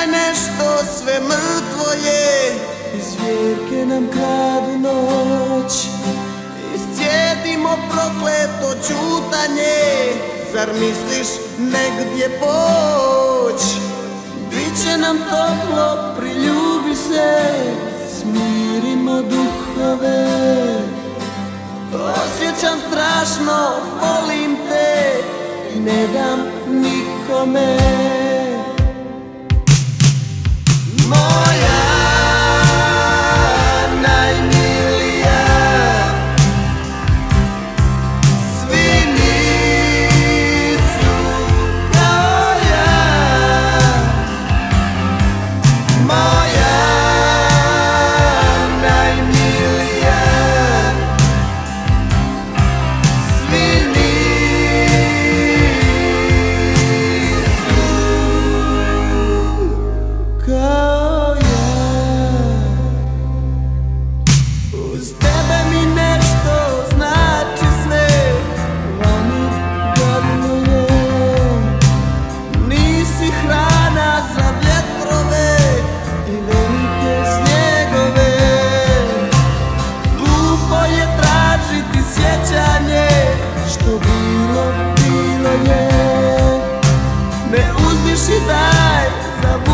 daj nešto, sve mrtvo je. I zvijeke nam kradu noć. Iscijedimo prokleto čutanje Zar misliš negdje poć? Biće nam toplo, priljubi se. Smirimo duhove. Osjećam strašno, volim te. Ne dam nikome felicidade da